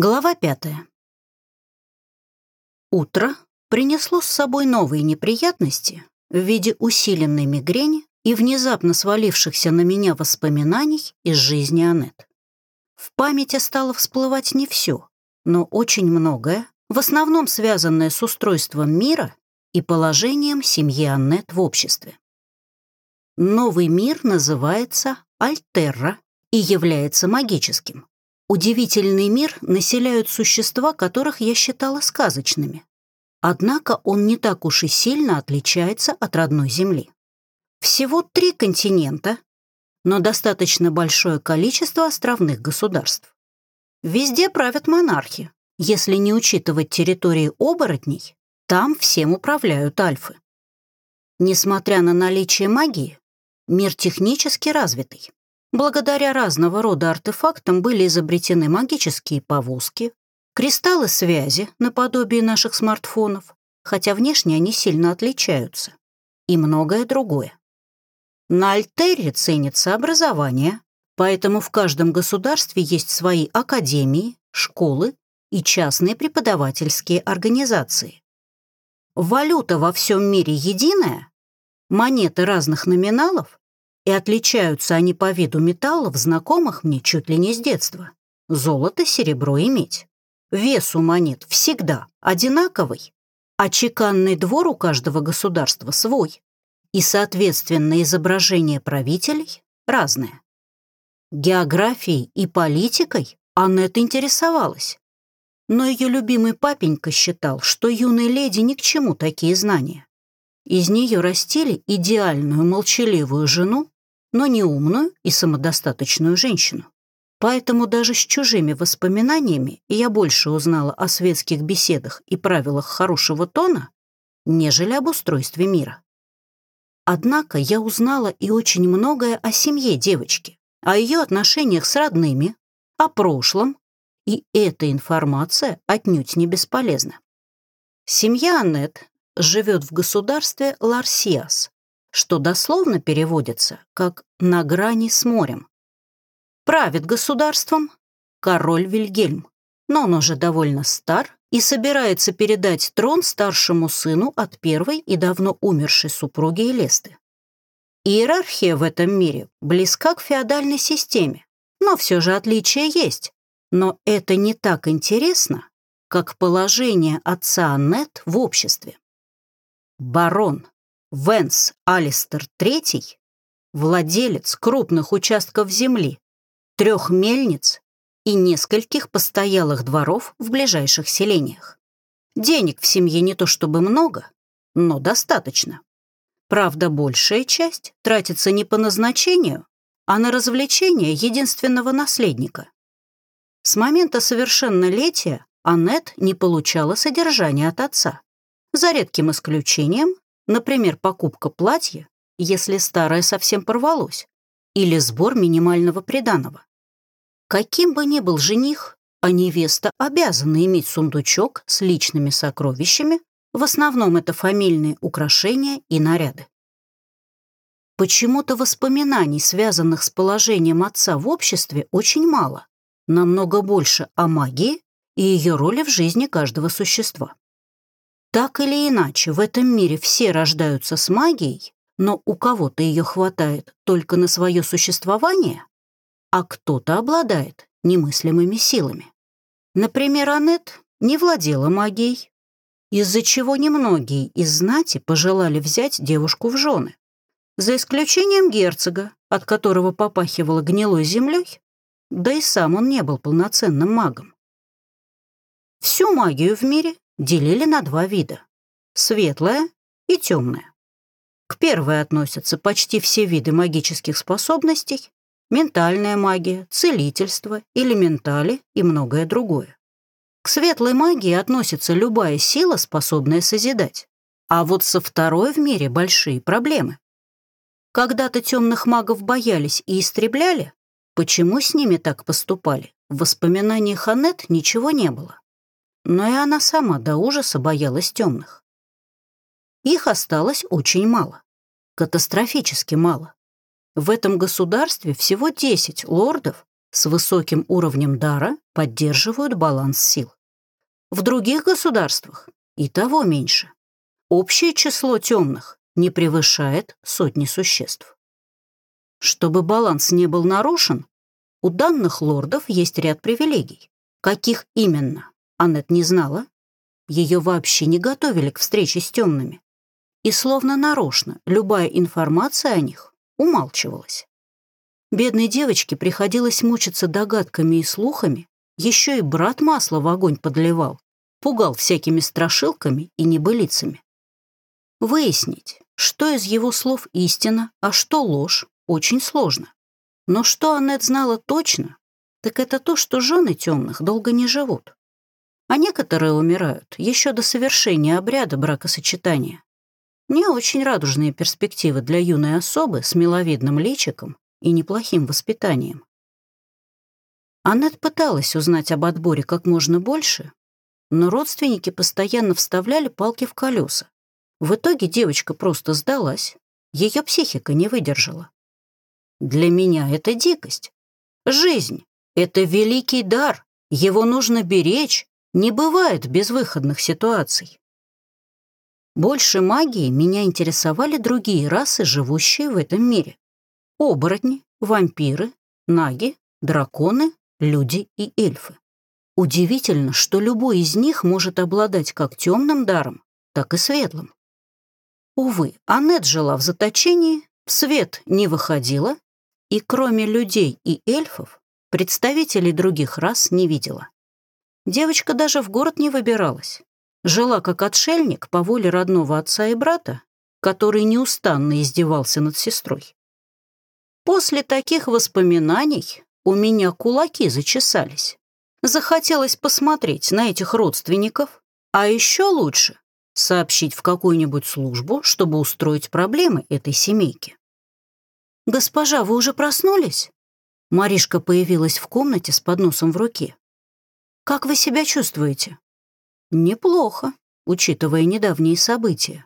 Глава пятая. Утро принесло с собой новые неприятности в виде усиленной мигрени и внезапно свалившихся на меня воспоминаний из жизни Аннет. В памяти стало всплывать не все, но очень многое, в основном связанное с устройством мира и положением семьи Аннет в обществе. Новый мир называется Альтерра и является магическим. Удивительный мир населяют существа, которых я считала сказочными. Однако он не так уж и сильно отличается от родной Земли. Всего три континента, но достаточно большое количество островных государств. Везде правят монархи. Если не учитывать территории оборотней, там всем управляют альфы. Несмотря на наличие магии, мир технически развитый. Благодаря разного рода артефактам были изобретены магические повозки, кристаллы связи наподобие наших смартфонов, хотя внешне они сильно отличаются, и многое другое. На Альтере ценится образование, поэтому в каждом государстве есть свои академии, школы и частные преподавательские организации. Валюта во всем мире единая, монеты разных номиналов и отличаются они по виду металлов, знакомых мне чуть ли не с детства. Золото, серебро и медь. Вес у монет всегда одинаковый, а чеканный двор у каждого государства свой. И, соответственно, изображение правителей разное. Географией и политикой Аннет интересовалась. Но ее любимый папенька считал, что юной леди ни к чему такие знания. Из нее растили идеальную молчаливую жену, но не умную и самодостаточную женщину. Поэтому даже с чужими воспоминаниями я больше узнала о светских беседах и правилах хорошего тона, нежели об устройстве мира. Однако я узнала и очень многое о семье девочки, о ее отношениях с родными, о прошлом, и эта информация отнюдь не бесполезна. Семья Аннет живет в государстве Ларсиас, что дословно переводится как «на грани с морем». Правит государством король Вильгельм, но он уже довольно стар и собирается передать трон старшему сыну от первой и давно умершей супруги Элесты. Иерархия в этом мире близка к феодальной системе, но все же отличия есть. Но это не так интересно, как положение отца Аннет в обществе. Барон Венс Алистер III, владелец крупных участков земли, трех мельниц и нескольких постоялых дворов в ближайших селениях. Денег в семье не то чтобы много, но достаточно. Правда, большая часть тратится не по назначению, а на развлечение единственного наследника. С момента совершеннолетия Аннет не получала содержания от отца, за редким исключением Например, покупка платья, если старое совсем порвалось, или сбор минимального приданого. Каким бы ни был жених, а невеста обязана иметь сундучок с личными сокровищами, в основном это фамильные украшения и наряды. Почему-то воспоминаний, связанных с положением отца в обществе, очень мало, намного больше о магии и ее роли в жизни каждого существа. Так или иначе, в этом мире все рождаются с магией, но у кого-то ее хватает только на свое существование, а кто-то обладает немыслимыми силами. Например, Аннет не владела магией, из-за чего немногие из знати пожелали взять девушку в жены. За исключением герцога, от которого попахивало гнилой землей, да и сам он не был полноценным магом. Всю магию в мире делили на два вида — светлая и темная. К первой относятся почти все виды магических способностей, ментальная магия, целительство, элементали и многое другое. К светлой магии относится любая сила, способная созидать. А вот со второй в мире большие проблемы. Когда-то темных магов боялись и истребляли, почему с ними так поступали, в воспоминаниях Аннет ничего не было но и она сама до ужаса боялась темных. Их осталось очень мало, катастрофически мало. В этом государстве всего 10 лордов с высоким уровнем дара поддерживают баланс сил. В других государствах и того меньше. Общее число темных не превышает сотни существ. Чтобы баланс не был нарушен, у данных лордов есть ряд привилегий. Каких именно, Аннет не знала. Ее вообще не готовили к встрече с темными. И словно нарочно любая информация о них умалчивалась. Бедной девочке приходилось мучиться догадками и слухами, еще и брат масло в огонь подливал, пугал всякими страшилками и небылицами. Выяснить, что из его слов истина, а что ложь, очень сложно. Но что Аннет знала точно, так это то, что жены темных долго не живут. А некоторые умирают еще до совершения обряда бракосочетания. Не очень радужные перспективы для юной особы с миловидным личиком и неплохим воспитанием. Аннет пыталась узнать об отборе как можно больше, но родственники постоянно вставляли палки в колеса. В итоге девочка просто сдалась, ее психика не выдержала. Для меня это дикость. Жизнь — это великий дар, его нужно беречь, не бывает безвыходных ситуаций. Больше магии меня интересовали другие расы, живущие в этом мире оборотни, вампиры, наги, драконы, люди и эльфы. Удивительно, что любой из них может обладать как темным даром, так и светлым. Увы, Аннет жила в заточении, в свет не выходила, и кроме людей и эльфов представителей других рас не видела. Девочка даже в город не выбиралась. Жила как отшельник по воле родного отца и брата, который неустанно издевался над сестрой. После таких воспоминаний у меня кулаки зачесались. Захотелось посмотреть на этих родственников, а еще лучше сообщить в какую-нибудь службу, чтобы устроить проблемы этой семейки. «Госпожа, вы уже проснулись?» Маришка появилась в комнате с подносом в руке. «Как вы себя чувствуете?» «Неплохо, учитывая недавние события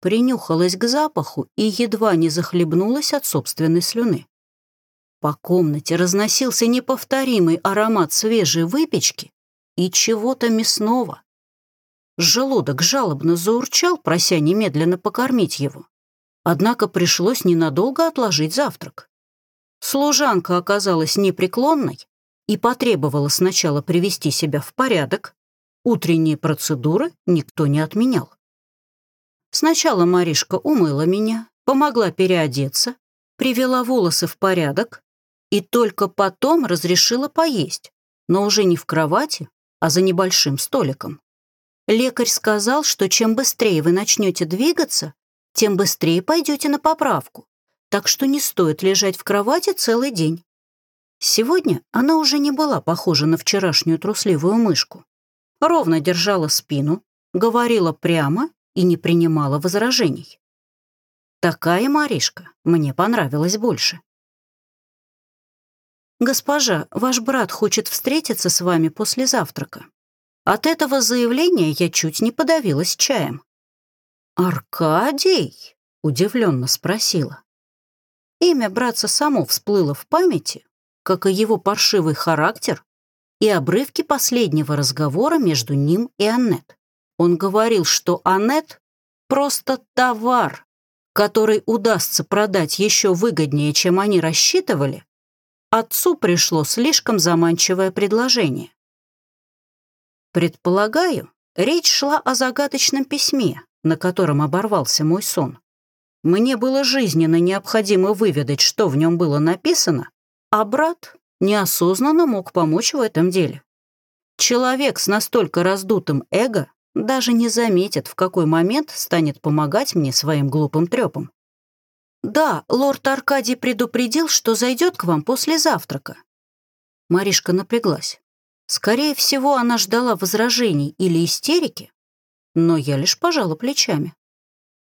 принюхалась к запаху и едва не захлебнулась от собственной слюны. По комнате разносился неповторимый аромат свежей выпечки и чего-то мясного. Желудок жалобно заурчал, прося немедленно покормить его. Однако пришлось ненадолго отложить завтрак. Служанка оказалась непреклонной и потребовала сначала привести себя в порядок. Утренние процедуры никто не отменял. Сначала Маришка умыла меня, помогла переодеться, привела волосы в порядок и только потом разрешила поесть, но уже не в кровати, а за небольшим столиком. Лекарь сказал, что чем быстрее вы начнете двигаться, тем быстрее пойдете на поправку, так что не стоит лежать в кровати целый день. Сегодня она уже не была похожа на вчерашнюю трусливую мышку. Ровно держала спину, говорила прямо и не принимала возражений. Такая Маришка мне понравилась больше. «Госпожа, ваш брат хочет встретиться с вами после завтрака. От этого заявления я чуть не подавилась чаем». «Аркадий?» — удивленно спросила. Имя братца само всплыло в памяти, как и его паршивый характер и обрывки последнего разговора между ним и Аннет. Он говорил, что Аннет просто товар, который удастся продать еще выгоднее, чем они рассчитывали, отцу пришло слишком заманчивое предложение. Предполагаю, речь шла о загадочном письме, на котором оборвался мой сон. Мне было жизненно необходимо выведать, что в нем было написано, а брат неосознанно мог помочь в этом деле. Человек с настолько раздутым эго даже не заметит, в какой момент станет помогать мне своим глупым трепом. «Да, лорд Аркадий предупредил, что зайдет к вам после завтрака». Маришка напряглась. Скорее всего, она ждала возражений или истерики, но я лишь пожала плечами.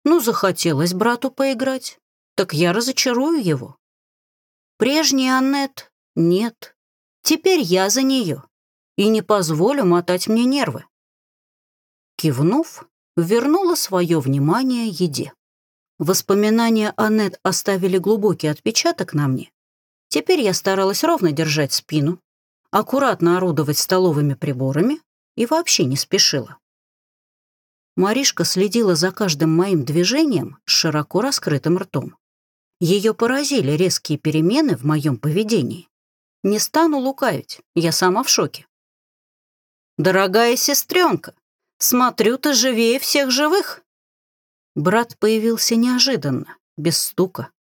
Ну, захотелось брату поиграть, так я разочарую его. Прежний Аннет нет. Теперь я за нее и не позволю мотать мне нервы. Кивнув, вернула свое внимание еде. Воспоминания Аннет оставили глубокий отпечаток на мне. Теперь я старалась ровно держать спину, аккуратно орудовать столовыми приборами и вообще не спешила. Маришка следила за каждым моим движением с широко раскрытым ртом. Ее поразили резкие перемены в моем поведении. Не стану лукавить, я сама в шоке. «Дорогая сестренка, смотрю, ты живее всех живых!» Брат появился неожиданно, без стука.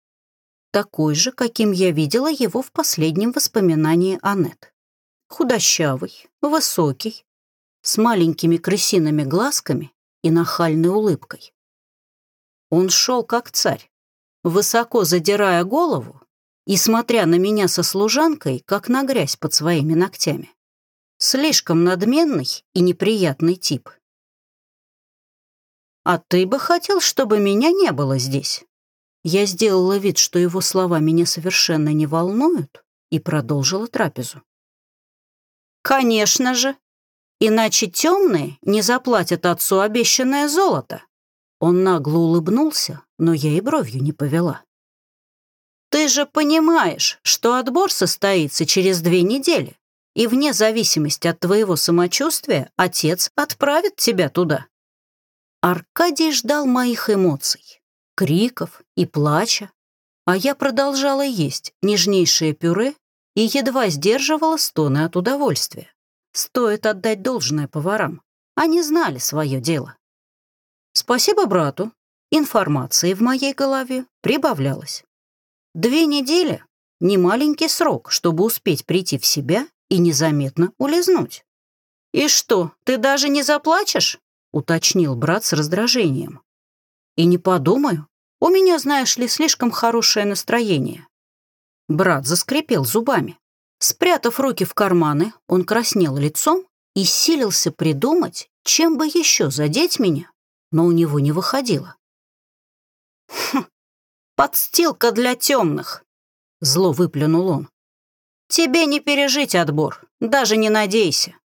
Такой же, каким я видела его в последнем воспоминании Аннет. Худощавый, высокий, с маленькими крысиными глазками и нахальной улыбкой. Он шел как царь, высоко задирая голову и смотря на меня со служанкой, как на грязь под своими ногтями. Слишком надменный и неприятный тип. «А ты бы хотел, чтобы меня не было здесь?» Я сделала вид, что его слова меня совершенно не волнуют, и продолжила трапезу. «Конечно же!» Иначе темные не заплатят отцу обещанное золото. Он нагло улыбнулся, но я и бровью не повела. Ты же понимаешь, что отбор состоится через две недели, и вне зависимости от твоего самочувствия отец отправит тебя туда. Аркадий ждал моих эмоций, криков и плача, а я продолжала есть нежнейшее пюре и едва сдерживала стоны от удовольствия. Стоит отдать должное поварам. Они знали свое дело. Спасибо брату. Информации в моей голове прибавлялось. Две недели — не маленький срок, чтобы успеть прийти в себя и незаметно улизнуть. «И что, ты даже не заплачешь?» — уточнил брат с раздражением. «И не подумаю. У меня, знаешь ли, слишком хорошее настроение». Брат заскрипел зубами. Спрятав руки в карманы, он краснел лицом и силился придумать, чем бы еще задеть меня, но у него не выходило. «Хм, подстилка для темных!» — зло выплюнул он. «Тебе не пережить отбор, даже не надейся».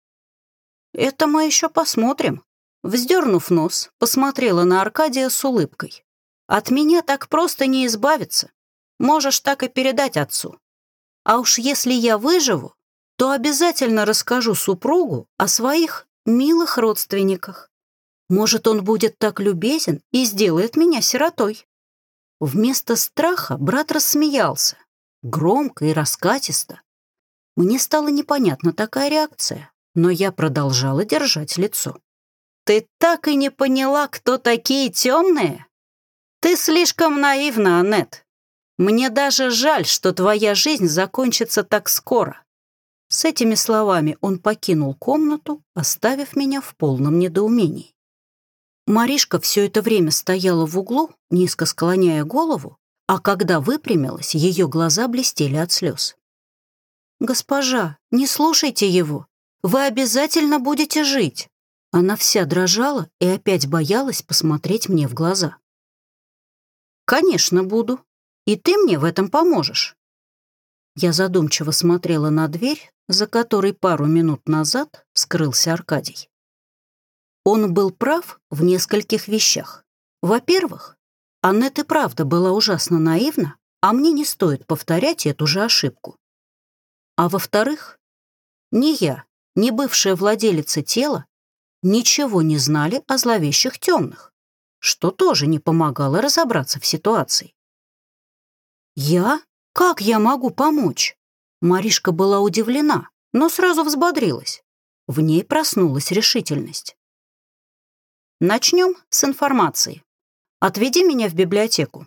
«Это мы еще посмотрим». Вздернув нос, посмотрела на Аркадия с улыбкой. «От меня так просто не избавиться. Можешь так и передать отцу. А уж если я выживу, то обязательно расскажу супругу о своих милых родственниках. Может, он будет так любезен и сделает меня сиротой. Вместо страха брат рассмеялся, громко и раскатисто. Мне стало непонятна такая реакция, но я продолжала держать лицо. «Ты так и не поняла, кто такие темные? Ты слишком наивна, Аннет. Мне даже жаль, что твоя жизнь закончится так скоро». С этими словами он покинул комнату, оставив меня в полном недоумении. Маришка все это время стояла в углу, низко склоняя голову, а когда выпрямилась, ее глаза блестели от слез. «Госпожа, не слушайте его. Вы обязательно будете жить». Она вся дрожала и опять боялась посмотреть мне в глаза. «Конечно, буду», и ты мне в этом поможешь». Я задумчиво смотрела на дверь, за которой пару минут назад скрылся Аркадий. Он был прав в нескольких вещах. Во-первых, Аннет и правда была ужасно наивна, а мне не стоит повторять эту же ошибку. А во-вторых, ни я, ни бывшая владелица тела ничего не знали о зловещих темных, что тоже не помогало разобраться в ситуации. «Я? Как я могу помочь?» Маришка была удивлена, но сразу взбодрилась. В ней проснулась решительность. «Начнем с информации. Отведи меня в библиотеку.